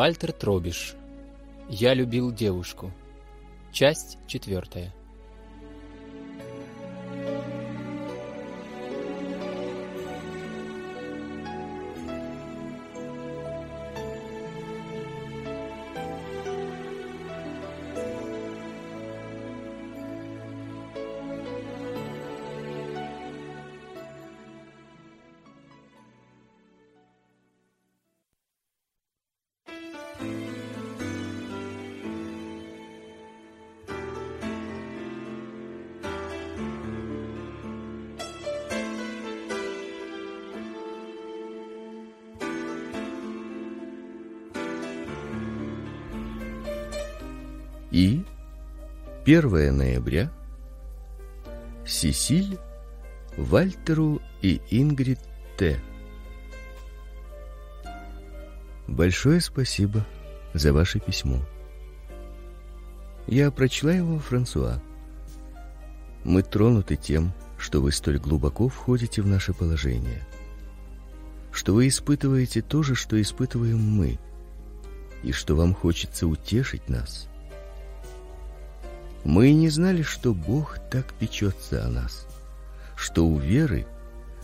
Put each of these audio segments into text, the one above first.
Вальтер Тробиш. Я любил девушку. Часть четвертая. 1 ноября Сесиль Вальтеру и Ингрид Т. Большое спасибо за ваше письмо. Я прочла его Франсуа. Мы тронуты тем, что вы столь глубоко входите в наше положение. Что вы испытываете то же, что испытываем мы, и что вам хочется утешить нас. Мы не знали, что Бог так печется о нас, что у веры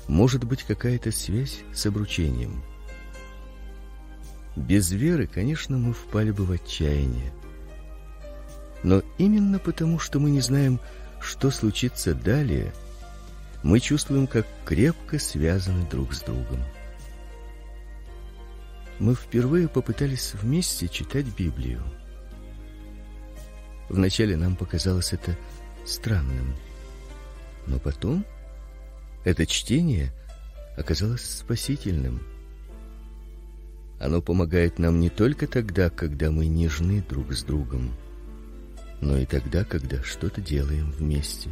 может быть какая-то связь с обручением. Без веры, конечно, мы впали бы в отчаяние. Но именно потому, что мы не знаем, что случится далее, мы чувствуем, как крепко связаны друг с другом. Мы впервые попытались вместе читать Библию. Вначале нам показалось это странным. Но потом это чтение оказалось спасительным. Оно помогает нам не только тогда, когда мы нежны друг с другом, но и тогда, когда что-то делаем вместе.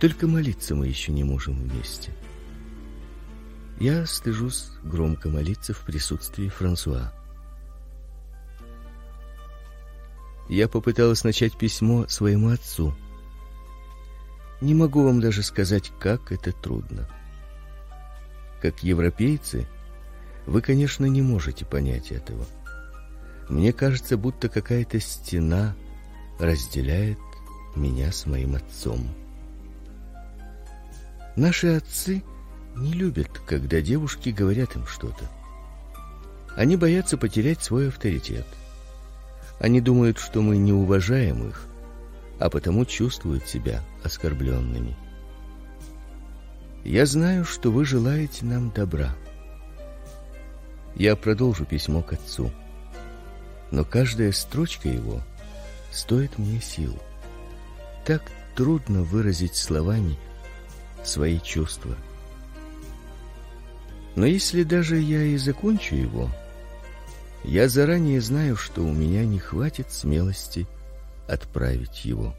Только молиться мы еще не можем вместе. Я стыжусь громко молиться в присутствии Франсуа. Я попыталась начать письмо своему отцу. Не могу вам даже сказать, как это трудно. Как европейцы, вы, конечно, не можете понять этого. Мне кажется, будто какая-то стена разделяет меня с моим отцом. Наши отцы не любят, когда девушки говорят им что-то. Они боятся потерять свой авторитет. Они думают, что мы не уважаем их, а потому чувствуют себя оскорбленными. Я знаю, что вы желаете нам добра. Я продолжу письмо к отцу. Но каждая строчка его стоит мне сил. Так трудно выразить словами свои чувства. Но если даже я и закончу его, я заранее знаю, что у меня не хватит смелости отправить его.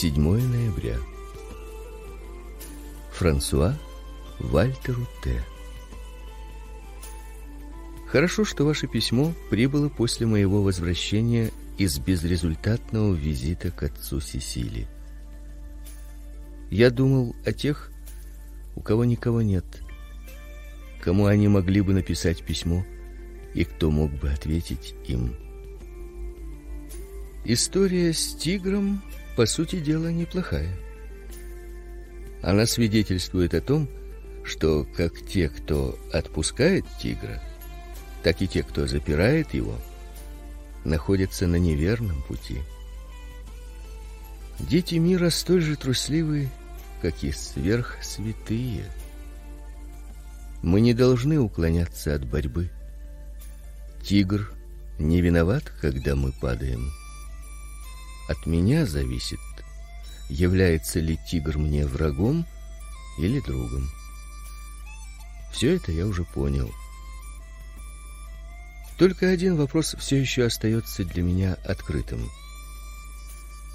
7 ноября. Франсуа Вальтеру Т. Хорошо, что ваше письмо прибыло после моего возвращения из безрезультатного визита к отцу Сесили. Я думал о тех, у кого никого нет, кому они могли бы написать письмо и кто мог бы ответить им. История с тигром, по сути дела, неплохая. Она свидетельствует о том, что как те, кто отпускает тигра, так и те, кто запирает его, находятся на неверном пути. Дети мира столь же трусливы, как и сверхсвятые. Мы не должны уклоняться от борьбы. Тигр не виноват, когда мы падаем. От меня зависит, является ли тигр мне врагом или другом. Все это я уже понял. Только один вопрос все еще остается для меня открытым.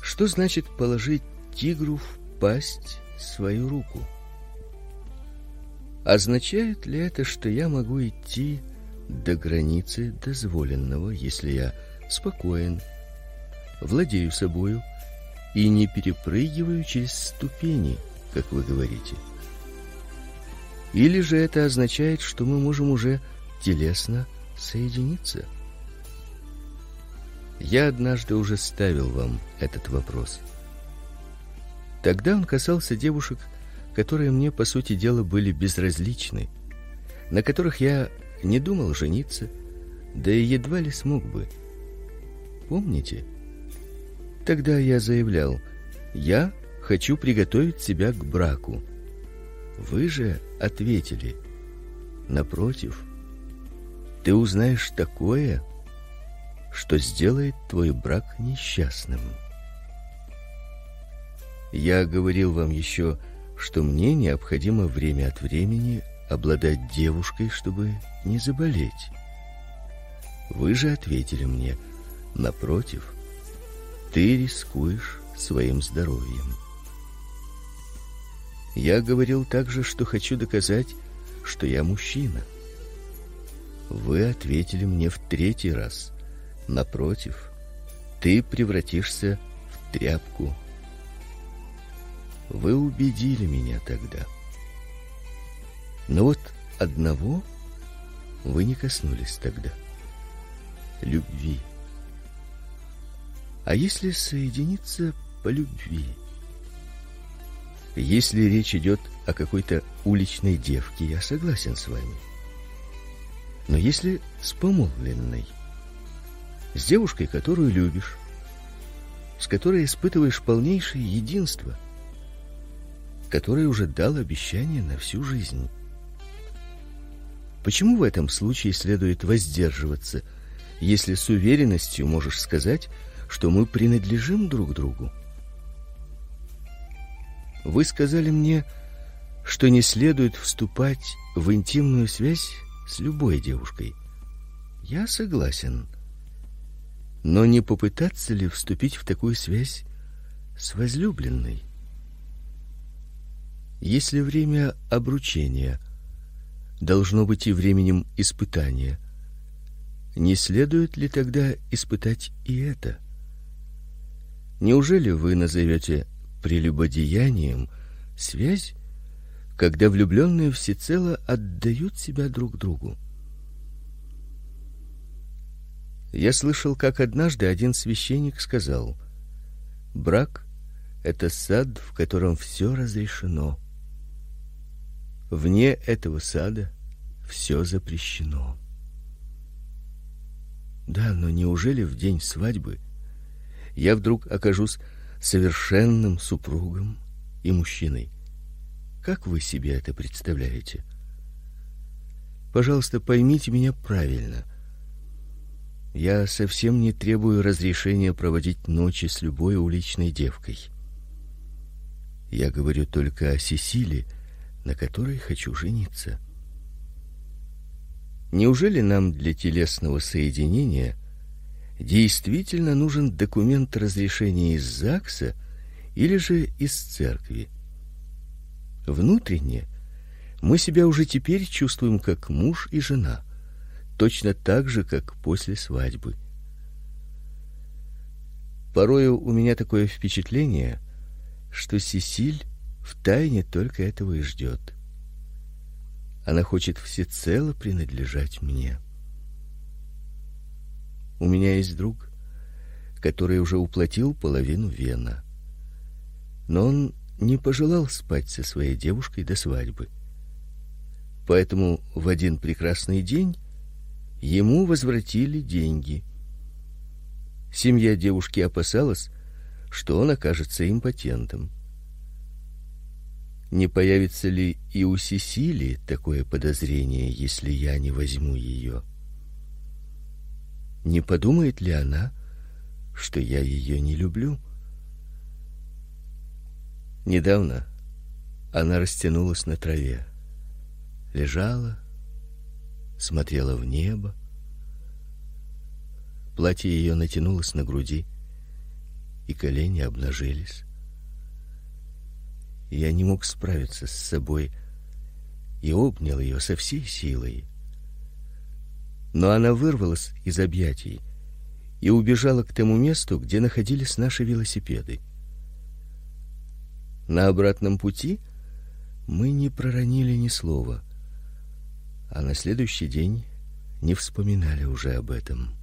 Что значит положить тигру в пасть свою руку? Означает ли это, что я могу идти до границы дозволенного, если я спокоен, владею собою и не перепрыгиваю через ступени, как вы говорите? Или же это означает, что мы можем уже телесно соединиться? Я однажды уже ставил вам этот вопрос. Тогда он касался девушек, которые мне по сути дела были безразличны, на которых я не думал жениться, да и едва ли смог бы. Помните? Тогда я заявлял: "Я хочу приготовить себя к браку". Вы же ответили: "Напротив, ты узнаешь такое, что сделает твой брак несчастным". Я говорил вам еще, что мне необходимо время от времени обладать девушкой, чтобы не заболеть. Вы же ответили мне: напротив, ты рискуешь своим здоровьем. Я говорил также, что хочу доказать, что я мужчина. Вы ответили мне в третий раз: напротив, ты превратишься в тряпку. Вы убедили меня тогда. Но вот одного вы не коснулись тогда любви. А если соединиться по любви? Если речь идет о какой-то уличной девке, я согласен с вами. Но если с помолвленной, с девушкой, которую любишь, с которой испытываешь полнейшее единство, которой уже дал обещание на всю жизнь, Почему в этом случае следует воздерживаться, если с уверенностью можешь сказать, что мы принадлежим друг другу? Вы сказали мне, что не следует вступать в интимную связь с любой девушкой. Я согласен. Но не попытаться ли вступить в такую связь с возлюбленной? Если время обручения – должно быть и временем испытания. Не следует ли тогда испытать и это? Неужели вы назовете прелюбодеянием связь, когда влюбленные всецело отдают себя друг другу? Я слышал, как однажды один священник сказал: брак это сад, в котором все разрешено. Вне этого сада все запрещено. Да, но неужели в день свадьбы я вдруг окажусь совершенным супругом и мужчиной? Как вы себе это представляете? Пожалуйста, поймите меня правильно. Я совсем не требую разрешения проводить ночи с любой уличной девкой. Я говорю только о Сесиле, на которой хочу жениться. Неужели нам для телесного соединения действительно нужен документ разрешения из ЗАГСа или же из церкви? Внутренне мы себя уже теперь чувствуем как муж и жена, точно так же, как после свадьбы. Порой у меня такое впечатление, что Сесиль в тайне только этого и ждет. Она хочет всецело принадлежать мне. У меня есть друг, который уже уплатил половину вена. Но он не пожелал спать со своей девушкой до свадьбы. Поэтому в один прекрасный день ему возвратили деньги. Семья девушки опасалась, что он окажется импотентом. Не появится ли и у Сесили такое подозрение, если я не возьму ее? Не подумает ли она, что я ее не люблю? Недавно она растянулась на траве, лежала, смотрела в небо. Платье ее натянулось на груди, и колени обнажились. Я не мог справиться с собой и обнял ее со всей силой. Но она вырвалась из объятий и убежала к тому месту, где находились наши велосипеды. На обратном пути мы не проронили ни слова, а на следующий день не вспоминали уже об этом.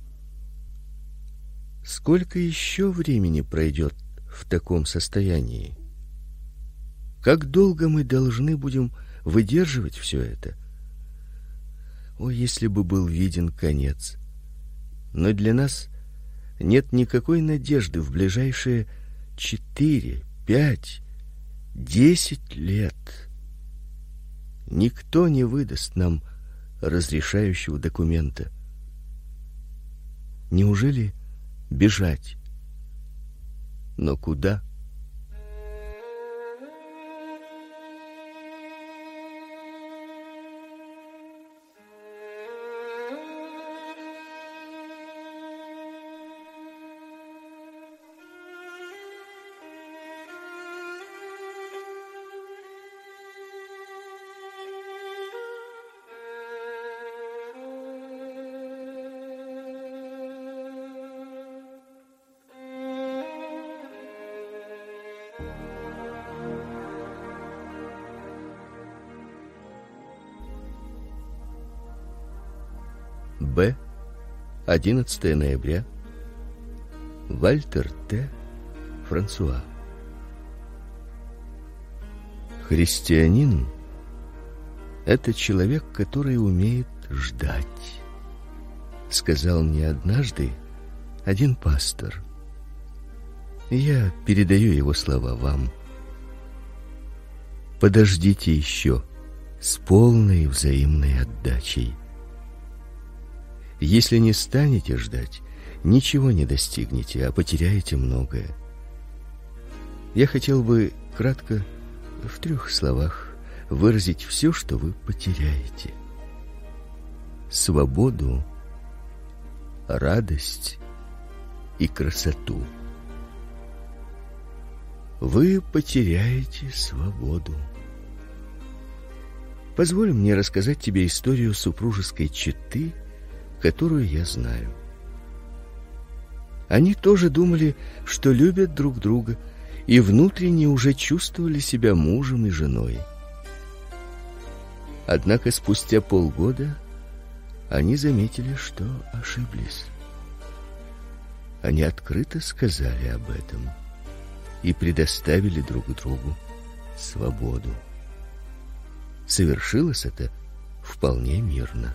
Сколько еще времени пройдет в таком состоянии? Как долго мы должны будем выдерживать все это? О, если бы был виден конец. Но для нас нет никакой надежды в ближайшие четыре, пять, десять лет. Никто не выдаст нам разрешающего документа. Неужели бежать? Но куда? 11 ноября. Вальтер Т. Франсуа. Христианин это человек, который умеет ждать, сказал мне однажды один пастор. Я передаю его слова вам. Подождите еще с полной взаимной отдачей. Если не станете ждать, ничего не достигнете, а потеряете многое. Я хотел бы кратко в трех словах выразить все, что вы потеряете. Свободу, радость и красоту. Вы потеряете свободу. Позволь мне рассказать тебе историю супружеской четы, которую я знаю. Они тоже думали, что любят друг друга, и внутренне уже чувствовали себя мужем и женой. Однако спустя полгода они заметили, что ошиблись. Они открыто сказали об этом и предоставили друг другу свободу. Совершилось это вполне мирно.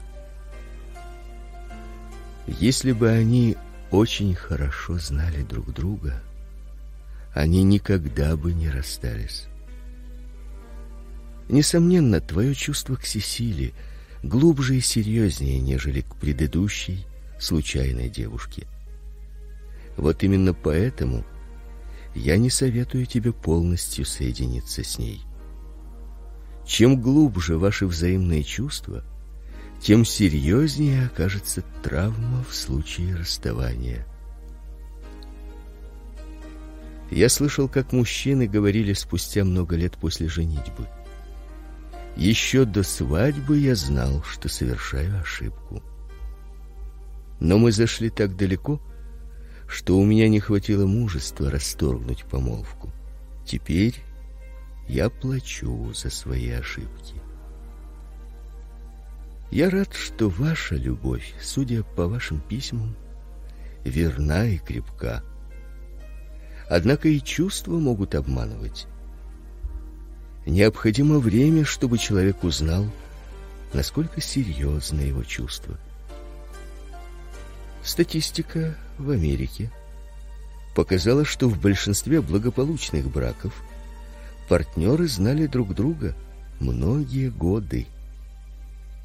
Если бы они очень хорошо знали друг друга, они никогда бы не расстались. Несомненно, твое чувство к Сесиле глубже и серьезнее, нежели к предыдущей случайной девушке. Вот именно поэтому я не советую тебе полностью соединиться с ней. Чем глубже ваши взаимные чувства, тем серьезнее окажется травма в случае расставания. Я слышал, как мужчины говорили спустя много лет после женитьбы: еще до свадьбы я знал, что совершаю ошибку. Но мы зашли так далеко, что у меня не хватило мужества расторгнуть помолвку. Теперь я плачу за свои ошибки. Я рад, что ваша любовь, судя по вашим письмам, верна и крепка. Однако и чувства могут обманывать. Необходимо время, чтобы человек узнал, насколько серьезны его чувства. Статистика в Америке показало, что в большинстве благополучных браков партнеры знали друг друга многие годы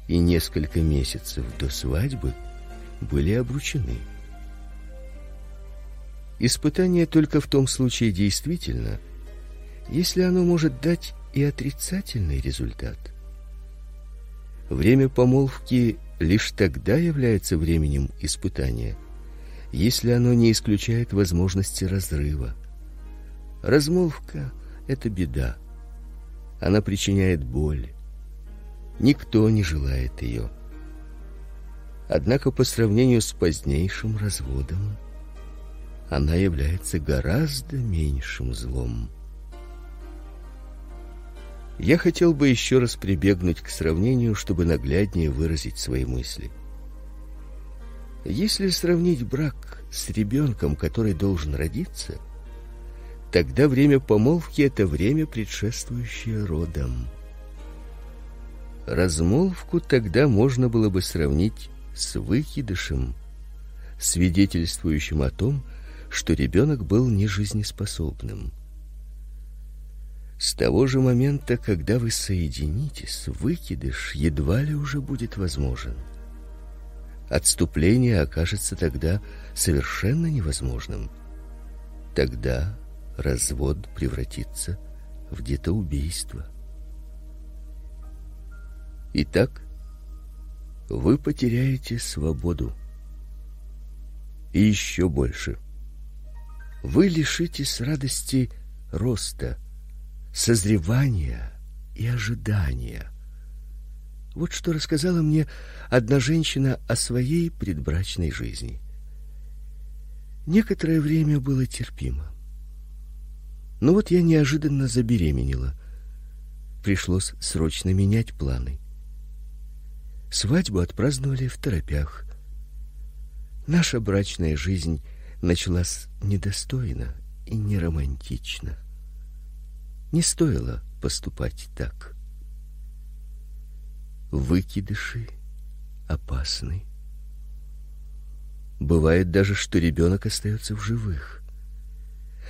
и несколько месяцев до свадьбы были обручены. Испытание только в том случае действительно, если оно может дать и отрицательный результат. Время помолвки лишь тогда является временем испытания, если оно не исключает возможности разрыва. Размолвка это беда. Она причиняет боль. Никто не желает ее. Однако по сравнению с позднейшим разводом она является гораздо меньшим злом. Я хотел бы еще раз прибегнуть к сравнению, чтобы нагляднее выразить свои мысли. Если сравнить брак с ребенком, который должен родиться, тогда время помолвки это время предшествующее родам. Размолвку тогда можно было бы сравнить с выкидышем, свидетельствующим о том, что ребенок был нежизнеспособным. С того же момента, когда вы соединитесь, выкидыш едва ли уже будет возможен. Отступление окажется тогда совершенно невозможным. Тогда развод превратится в детоубийство. Итак, вы потеряете свободу. И еще больше. Вы лишитесь радости роста, созревания и ожидания. Вот что рассказала мне одна женщина о своей предбрачной жизни. Некоторое время было терпимо. Но вот я неожиданно забеременела. Пришлось срочно менять планы. Свадьбу отпраздновали в торопях. Наша брачная жизнь началась недостойно и неромантично. Не стоило поступать так. Выкидыши опасны. Бывает даже, что ребенок остается в живых.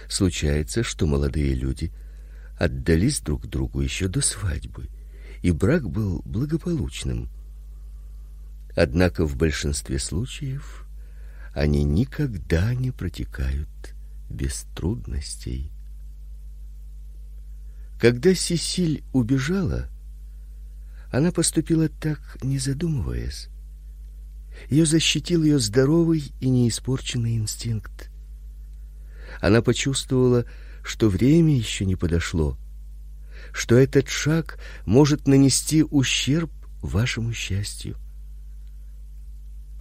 Случается, что молодые люди отдались друг другу еще до свадьбы, и брак был благополучным. Однако в большинстве случаев они никогда не протекают без трудностей. Когда Сесиль убежала, она поступила так, не задумываясь. Ее защитил ее здоровый и неиспорченный инстинкт. Она почувствовала, что время еще не подошло, что этот шаг может нанести ущерб вашему счастью.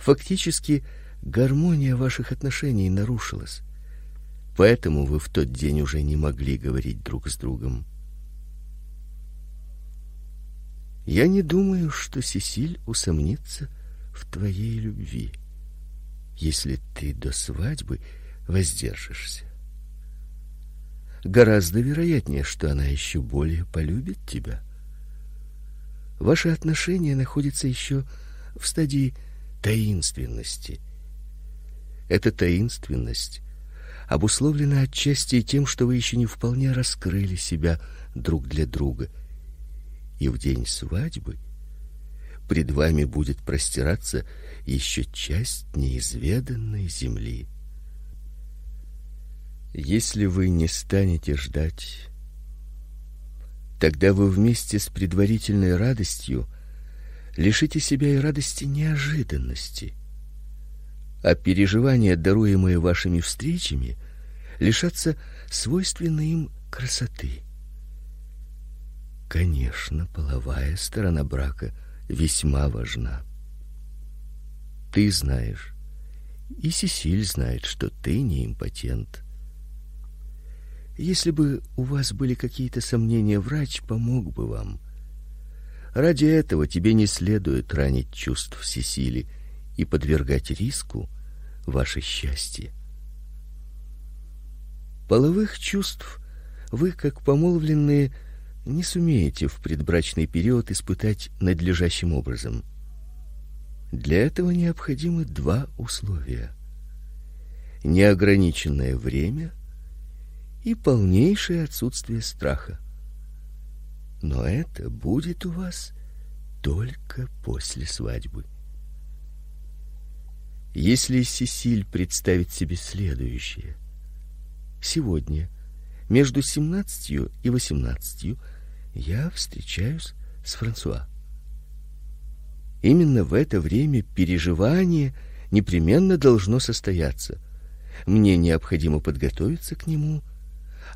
Фактически гармония ваших отношений нарушилась. Поэтому вы в тот день уже не могли говорить друг с другом. Я не думаю, что Сесиль усомнится в твоей любви, если ты до свадьбы воздержишься. Гораздо вероятнее, что она еще более полюбит тебя. Ваши отношения находятся еще в стадии таинственности. Эта таинственность обусловлена отчасти тем, что вы еще не вполне раскрыли себя друг для друга. И в день свадьбы пред вами будет простираться еще часть неизведанной земли. Если вы не станете ждать, тогда вы вместе с предварительной радостью лишите себя и радости неожиданности. А переживания, даруемые вашими встречами, лишатся свойственной им красоты. Конечно, половая сторона брака весьма важна. Ты знаешь, и Сесиль знает, что ты не импотент. Если бы у вас были какие-то сомнения, врач помог бы вам. Ради этого тебе не следует ранить чувств Сесили и подвергать риску ваше счастье. Половых чувств вы, как помолвленные, не сумеете в предбрачный период испытать надлежащим образом. Для этого необходимы два условия. неограниченное время и полнейшее отсутствие страха. Но это будет у вас только после свадьбы. Если Сесиль представит себе следующее: сегодня между семнадцатью и восемнадцатью я встречаюсь с Франсуа. Именно в это время переживание непременно должно состояться. Мне необходимо подготовиться к нему.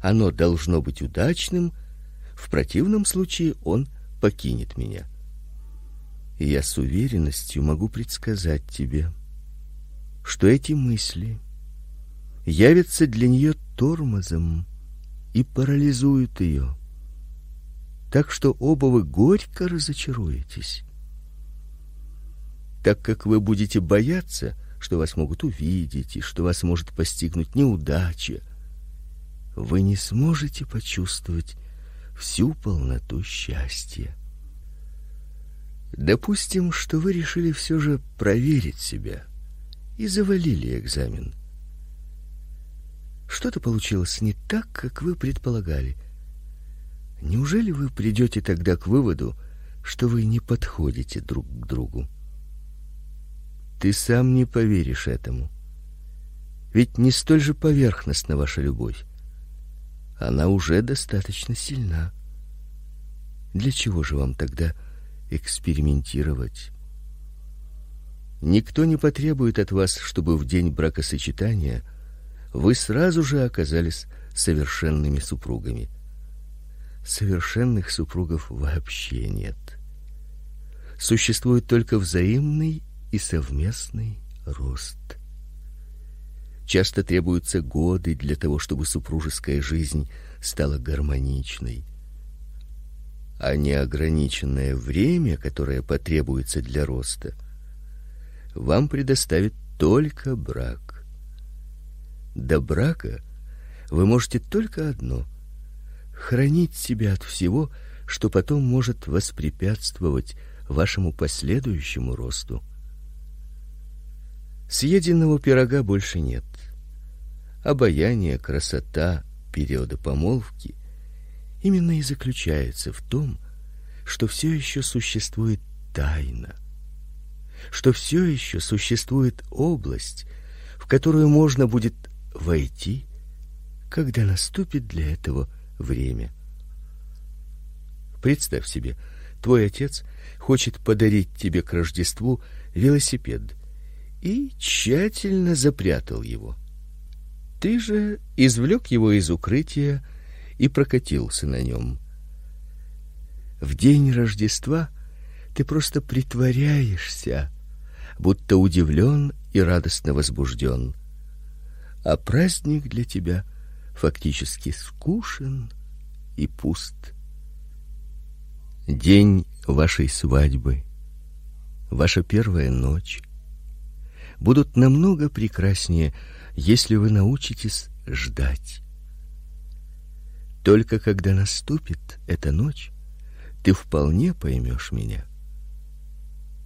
Оно должно быть удачным. В противном случае он покинет меня. Я с уверенностью могу предсказать тебе, что эти мысли явятся для нее тормозом и парализуют ее. Так что оба вы горько разочаруетесь так как вы будете бояться, что вас могут увидеть и что вас может постигнуть неудача, вы не сможете почувствовать всю полноту счастья. Допустим, что вы решили все же проверить себя и завалили экзамен. Что-то получилось не так, как вы предполагали. Неужели вы придете тогда к выводу, что вы не подходите друг к другу? Ты сам не поверишь этому. Ведь не столь же поверхностна ваша любовь. Она уже достаточно сильна. Для чего же вам тогда экспериментировать? Никто не потребует от вас, чтобы в день бракосочетания вы сразу же оказались совершенными супругами. Совершенных супругов вообще нет. Существует только взаимный и совместный рост. Часто требуются годы для того, чтобы супружеская жизнь стала гармоничной. А неограниченное время, которое потребуется для роста, вам предоставит только брак. До брака вы можете только одно хранить себя от всего, что потом может воспрепятствовать вашему последующему росту. Съеденного пирога больше нет. Обаяние, красота периода помолвки именно и заключается в том, что все еще существует тайна, что все еще существует область, в которую можно будет войти, когда наступит для этого время. Представь себе, твой отец хочет подарить тебе к Рождеству велосипед и тщательно запрятал его. Ты же извлек его из укрытия и прокатился на нем. В день Рождества ты просто притворяешься, будто удивлен и радостно возбужден, а праздник для тебя фактически скучен и пуст. День вашей свадьбы, ваша первая ночь будут намного прекраснее, если вы научитесь ждать. Только когда наступит эта ночь, ты вполне поймешь меня.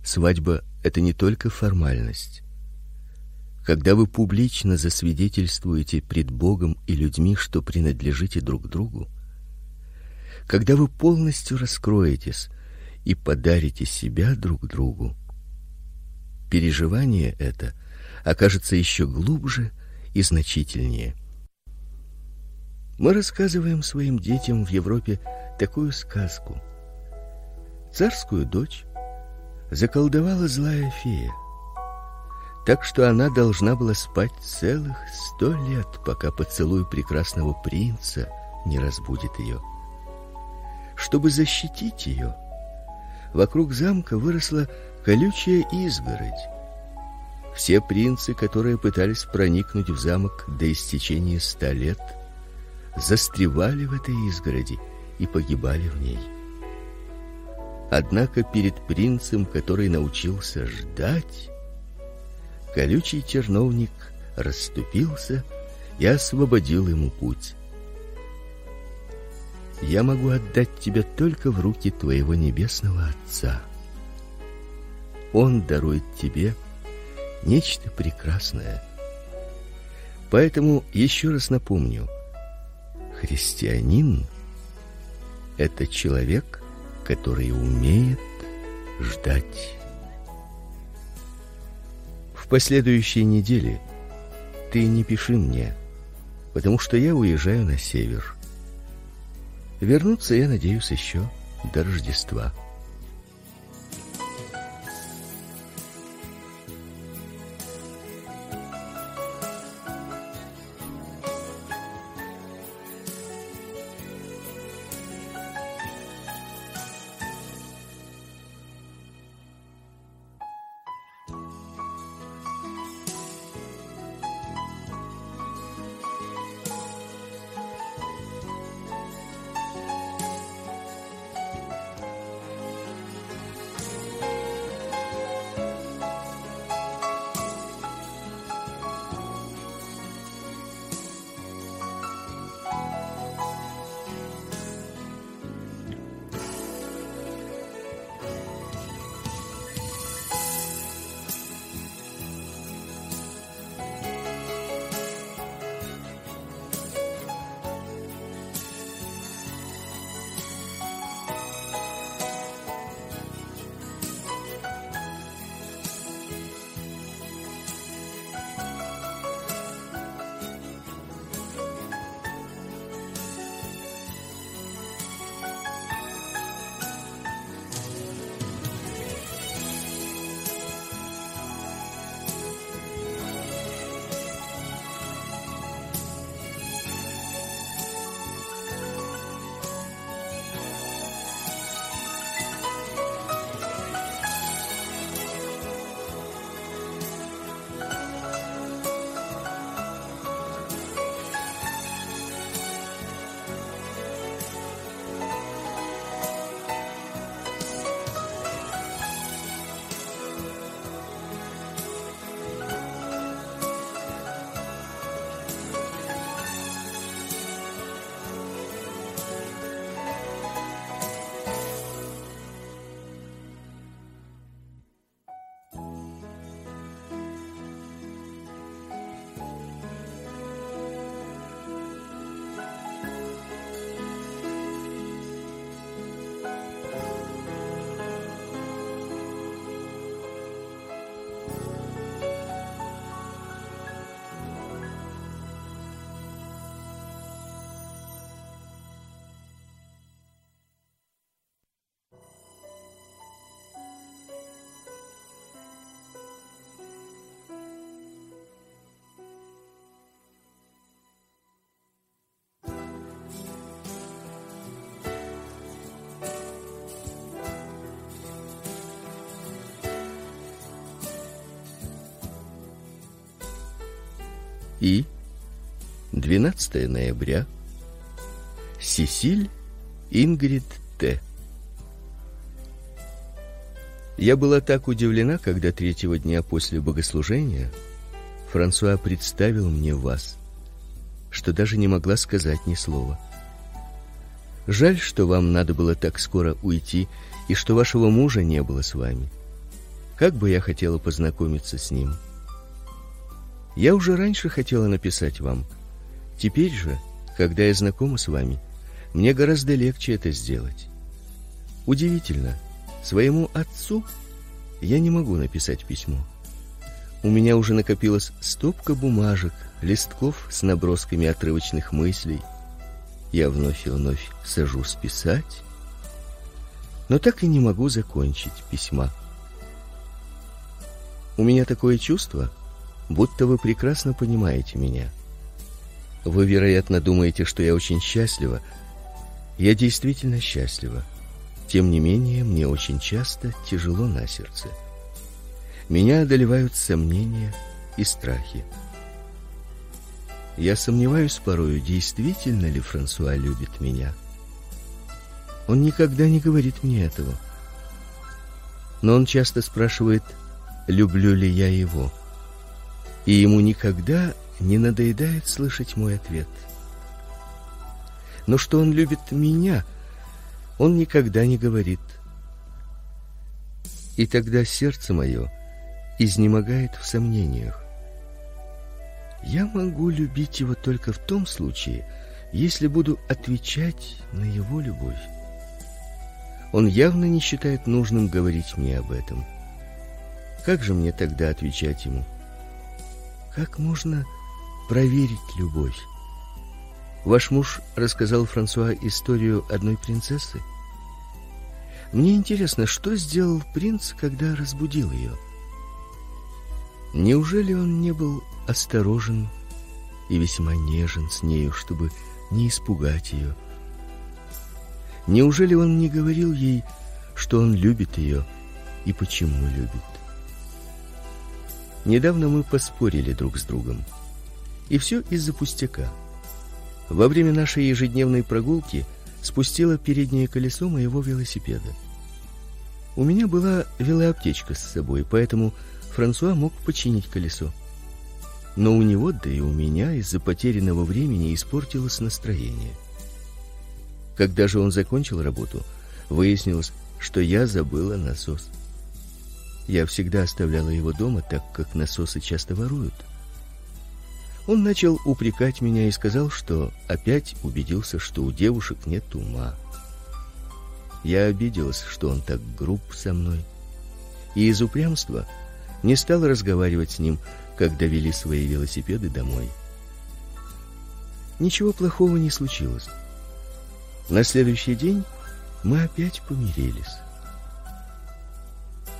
Свадьба это не только формальность. Когда вы публично засвидетельствуете пред Богом и людьми, что принадлежите друг другу, когда вы полностью раскроетесь и подарите себя друг другу, переживание это окажется еще глубже и значительнее. Мы рассказываем своим детям в Европе такую сказку. Царскую дочь заколдовала злая фея, так что она должна была спать целых сто лет, пока поцелуй прекрасного принца не разбудит ее. Чтобы защитить ее, вокруг замка выросла колючая изгородь. Все принцы, которые пытались проникнуть в замок до истечения ста лет, застревали в этой изгороди и погибали в ней. Однако перед принцем, который научился ждать, колючий черновник расступился и освободил ему путь. Я могу отдать тебя только в руки твоего небесного Отца. Он дарует тебе нечто прекрасное. Поэтому еще раз напомню: христианин это человек, который умеет ждать. В последующие недели ты не пиши мне, потому что я уезжаю на север. Вернуться я надеюсь еще до Рождества. И 12 ноября Сесиль Ингрид Т. Я была так удивлена, когда третьего дня после богослужения Франсуа представил мне вас, что даже не могла сказать ни слова. Жаль, что вам надо было так скоро уйти и что вашего мужа не было с вами. Как бы я хотела познакомиться с ним. Я уже раньше хотела написать вам. Теперь же, когда я знакома с вами, мне гораздо легче это сделать. Удивительно, своему отцу я не могу написать письмо. У меня уже накопилась стопка бумажек, листков с набросками отрывочных мыслей. Я вновь и вновь сажусь писать, но так и не могу закончить письма. У меня такое чувство, будто вы прекрасно понимаете меня. Вы, вероятно, думаете, что я очень счастлива. Я действительно счастлива. Тем не менее, мне очень часто тяжело на сердце. Меня одолевают сомнения и страхи. Я сомневаюсь порою, действительно ли Франсуа любит меня. Он никогда не говорит мне этого. Но он часто спрашивает, люблю ли я его и ему никогда не надоедает слышать мой ответ. Но что он любит меня, он никогда не говорит. И тогда сердце мое изнемогает в сомнениях. Я могу любить его только в том случае, если буду отвечать на его любовь. Он явно не считает нужным говорить мне об этом. Как же мне тогда отвечать ему? Как можно проверить любовь? Ваш муж рассказал Франсуа историю одной принцессы. Мне интересно, что сделал принц, когда разбудил ее. Неужели он не был осторожен и весьма нежен с нею, чтобы не испугать ее? Неужели он не говорил ей, что он любит ее и почему любит? Недавно мы поспорили друг с другом. И все из-за пустяка. Во время нашей ежедневной прогулки спустило переднее колесо моего велосипеда. У меня была велоаптечка с собой, поэтому Франсуа мог починить колесо. Но у него, да и у меня из-за потерянного времени испортилось настроение. Когда же он закончил работу, выяснилось, что я забыла насос. Я всегда оставляла его дома, так как насосы часто воруют. Он начал упрекать меня и сказал, что опять убедился, что у девушек нет ума. Я обиделась, что он так груб со мной, и из упрямства не стала разговаривать с ним, когда вели свои велосипеды домой. Ничего плохого не случилось. На следующий день мы опять помирились.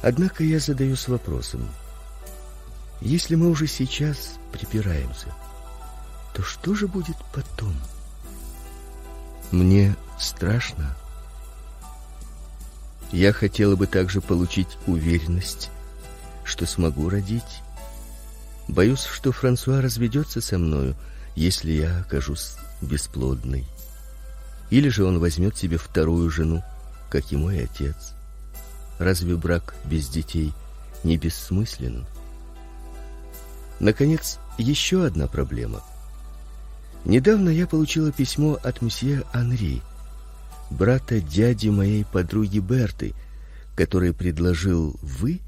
Однако я задаюсь вопросом: если мы уже сейчас припираемся, то что же будет потом? Мне страшно. Я хотела бы также получить уверенность, что смогу родить. Боюсь, что Франсуа разведется со мною, если я окажусь бесплодной. Или же он возьмет себе вторую жену, как и мой отец. Разве брак без детей не бессмыслен? Наконец, еще одна проблема. Недавно я получила письмо от месье Анри, брата дяди моей подруги Берты, который предложил вы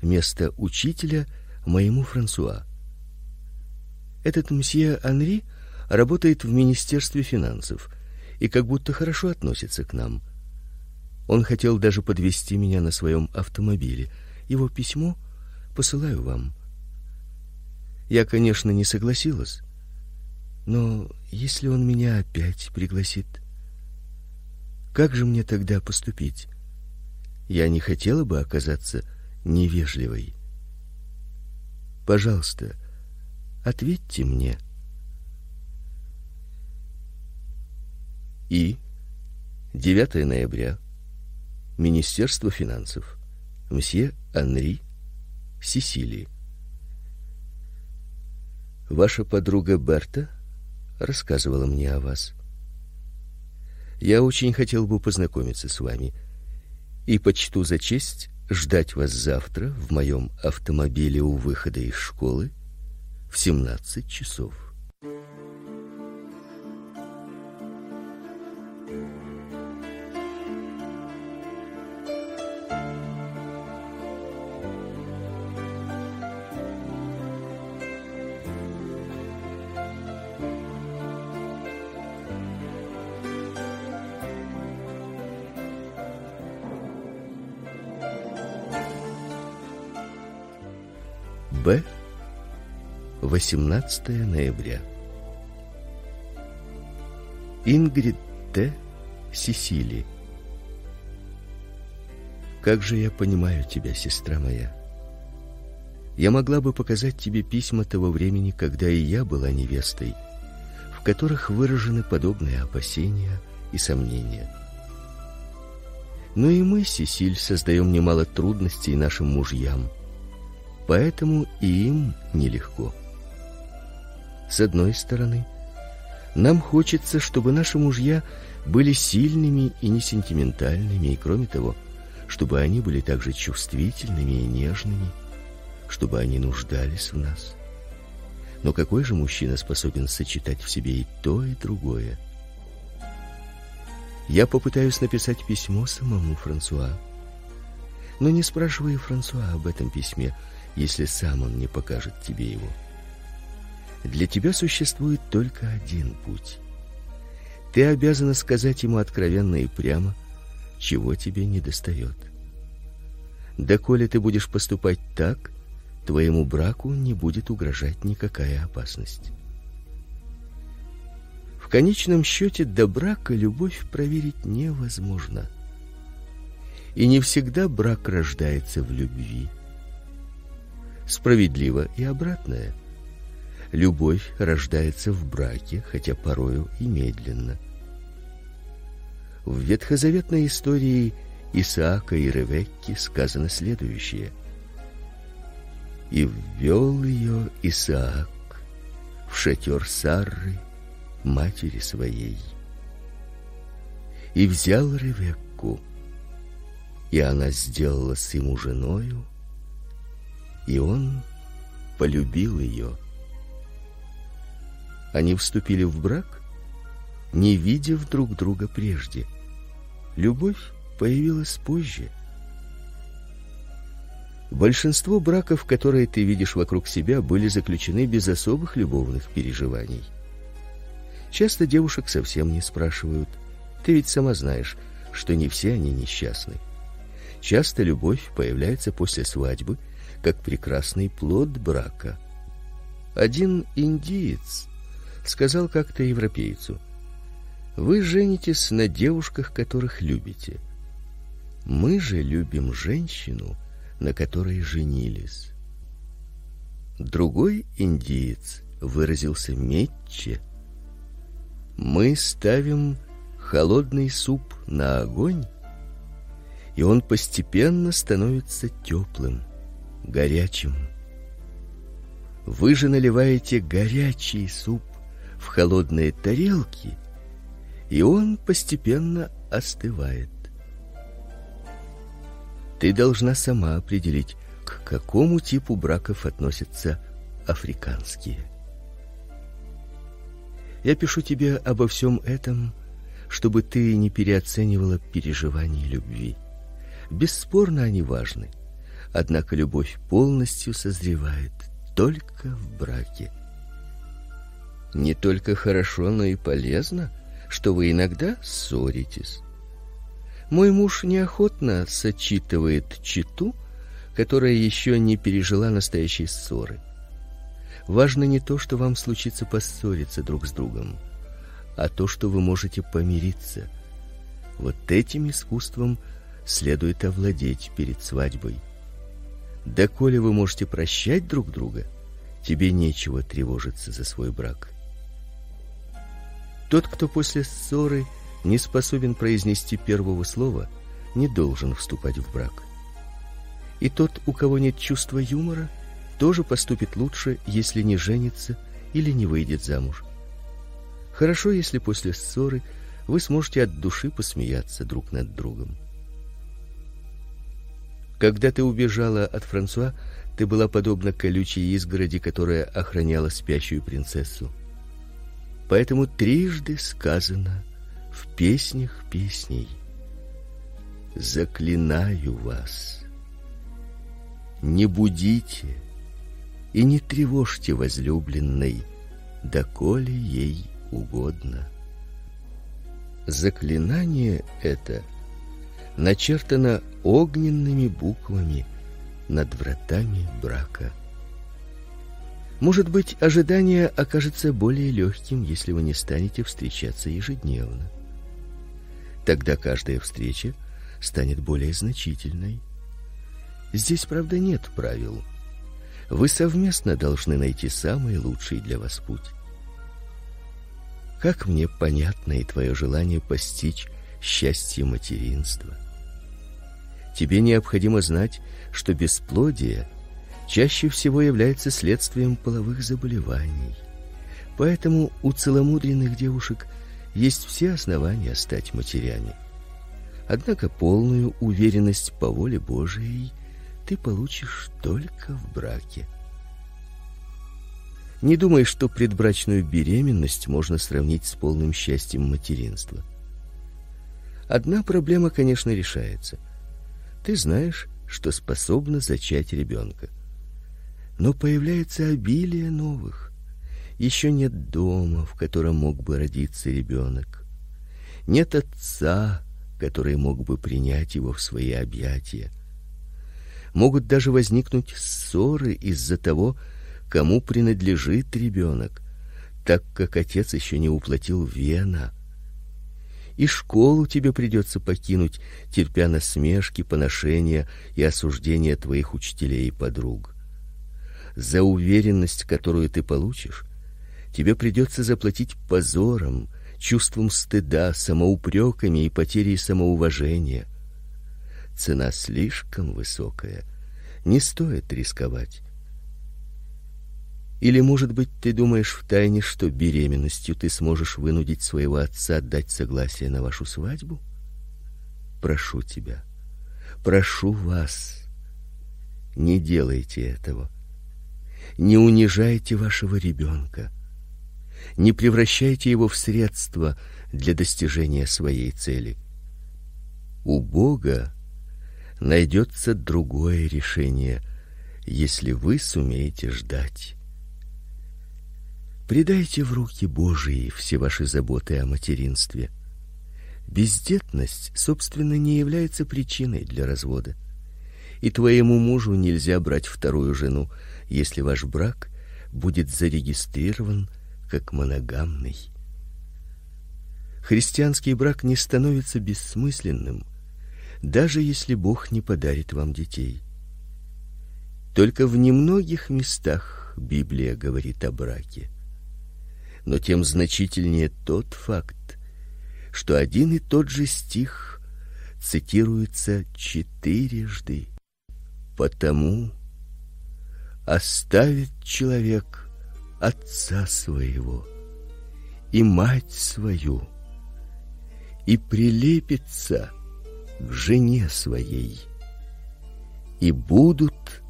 место учителя моему Франсуа. Этот месье Анри работает в Министерстве финансов и как будто хорошо относится к нам. Он хотел даже подвезти меня на своем автомобиле. Его письмо посылаю вам. Я, конечно, не согласилась. Но если он меня опять пригласит, как же мне тогда поступить? Я не хотела бы оказаться невежливой. Пожалуйста, ответьте мне. И 9 ноября. Министерство финансов. Мсье Анри Сесили. Ваша подруга Берта рассказывала мне о вас. Я очень хотел бы познакомиться с вами и почту за честь ждать вас завтра в моем автомобиле у выхода из школы в 17 часов. Б. 18 ноября. Ингрид Т. Сесили. Как же я понимаю тебя, сестра моя. Я могла бы показать тебе письма того времени, когда и я была невестой, в которых выражены подобные опасения и сомнения. Но и мы, Сесиль, создаем немало трудностей нашим мужьям Поэтому и им нелегко. С одной стороны, нам хочется, чтобы наши мужья были сильными и не сентиментальными, и кроме того, чтобы они были также чувствительными и нежными, чтобы они нуждались в нас. Но какой же мужчина способен сочетать в себе и то, и другое? Я попытаюсь написать письмо самому Франсуа. Но не спрашивая Франсуа об этом письме, если сам он не покажет тебе его. Для тебя существует только один путь. Ты обязана сказать ему откровенно и прямо, чего тебе недостает. Да коли ты будешь поступать так, твоему браку не будет угрожать никакая опасность. В конечном счете до брака любовь проверить невозможно. И не всегда брак рождается в любви. Справедливо и обратное. Любовь рождается в браке, хотя порою и медленно. В ветхозаветной истории Исаака и Ревекки сказано следующее: И ввел ее Исаак в шатер Сарры, матери своей, и взял Ревекку, и она сделалась ему женою, и он полюбил ее. Они вступили в брак, не видев друг друга прежде. Любовь появилась позже. Большинство браков, которые ты видишь вокруг себя, были заключены без особых любовных переживаний. Часто девушек совсем не спрашивают. Ты ведь сама знаешь, что не все они несчастны. Часто любовь появляется после свадьбы, как прекрасный плод брака. Один индиец сказал как-то европейцу: "Вы женитесь на девушках, которых любите. Мы же любим женщину, на которой женились". Другой индиец выразился метче: "Мы ставим холодный суп на огонь, и он постепенно становится теплым, горячим. Вы же наливаете горячий суп в холодные тарелки, и он постепенно остывает. Ты должна сама определить, к какому типу браков относятся африканские. Я пишу тебе обо всем этом, чтобы ты не переоценивала переживания любви. Бесспорно, они важны. Однако любовь полностью созревает только в браке. Не только хорошо, но и полезно, что вы иногда ссоритесь. Мой муж неохотно сочитывает читу, которая еще не пережила настоящей ссоры. Важно не то, что вам случится поссориться друг с другом, а то, что вы можете помириться. Вот этим искусством следует овладеть перед свадьбой. Да коли вы можете прощать друг друга, тебе нечего тревожиться за свой брак. Тот, кто после ссоры не способен произнести первого слова, не должен вступать в брак. И тот, у кого нет чувства юмора, тоже поступит лучше, если не женится или не выйдет замуж. Хорошо, если после ссоры вы сможете от души посмеяться друг над другом. Когда ты убежала от Франсуа, ты была подобна колючей изгороди, которая охраняла спящую принцессу. Поэтому трижды сказано в песнях песней: Заклинаю вас, не будите и не тревожьте возлюбленной, доколе ей угодно. Заклинание это начертано огненными буквами над вратами брака. Может быть, ожидание окажется более легким, если вы не станете встречаться ежедневно. Тогда каждая встреча станет более значительной. Здесь, правда, нет правил. Вы совместно должны найти самый лучший для вас путь. Как мне понятно и твое желание постичь счастье материнства. Тебе необходимо знать, что бесплодие чаще всего является следствием половых заболеваний. Поэтому у целомудренных девушек есть все основания стать матерями. Однако полную уверенность по воле Божией ты получишь только в браке. Не думай, что предбрачную беременность можно сравнить с полным счастьем материнства. Одна проблема, конечно, решается. Ты знаешь, что способна зачать ребенка но появляется обилие новых, Еще нет дома, в котором мог бы родиться ребенок. Нет отца, который мог бы принять его в свои объятия. Могут даже возникнуть ссоры из-за того, кому принадлежит ребенок, так как отец еще не уплатил вена. И школу тебе придется покинуть, терпя насмешки, поношения и осуждения твоих учителей и подруг. За уверенность, которую ты получишь, тебе придется заплатить позором, чувством стыда, самоупреками и потерей самоуважения. Цена слишком высокая. Не стоит рисковать. Или, может быть, ты думаешь втайне, что беременностью ты сможешь вынудить своего отца дать согласие на вашу свадьбу? Прошу тебя, прошу вас, не делайте этого. Не унижайте вашего ребенка. Не превращайте его в средство для достижения своей цели. У Бога найдется другое решение, если вы сумеете ждать. Предайте в руки Божьи все ваши заботы о материнстве. Бездетность, собственно, не является причиной для развода. И твоему мужу нельзя брать вторую жену, если ваш брак будет зарегистрирован как моногамный. Христианский брак не становится бессмысленным, даже если Бог не подарит вам детей. Только в немногих местах Библия говорит о браке но тем значительнее тот факт, что один и тот же стих цитируется четырежды. Потому оставит человек отца своего и мать свою и прилепится к жене своей, и будут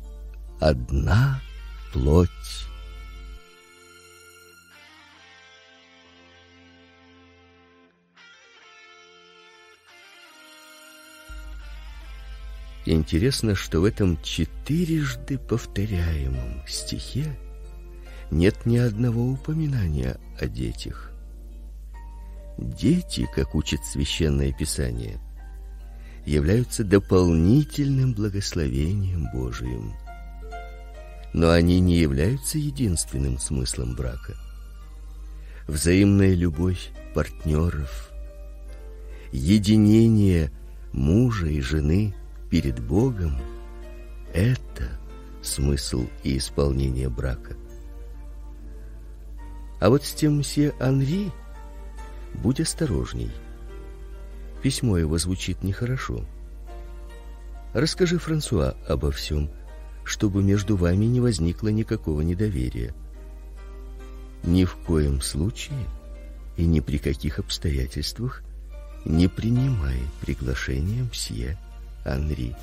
одна плоть. Интересно, что в этом четырежды повторяемом стихе нет ни одного упоминания о детях. Дети, как учит священное писание, являются дополнительным благословением Божиим. Но они не являются единственным смыслом брака. Взаимная любовь партнеров, единение мужа и жены перед Богом это смысл и исполнение брака. А вот с тем мсье Анри будь осторожней. Письмо его звучит нехорошо. Расскажи Франсуа обо всем, чтобы между вами не возникло никакого недоверия. Ни в коем случае и ни при каких обстоятельствах не принимай приглашение мсье Анри.